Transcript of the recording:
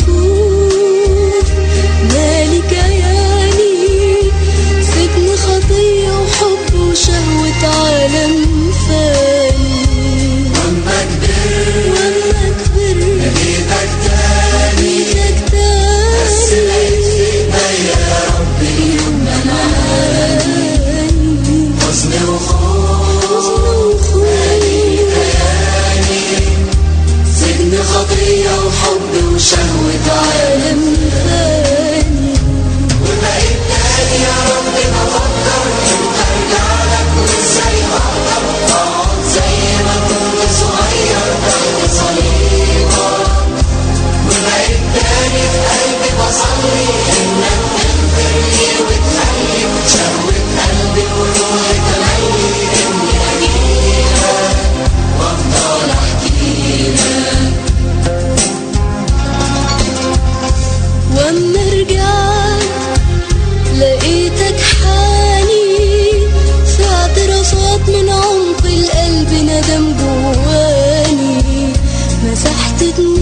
fool الحب شهوة عالم وبقيت يا رب بفكر ارجع لك وازاي أقدر اقعد زي ما كنت صغير تحت صليبه وبقيت تاني في قلبي بصلي 最近。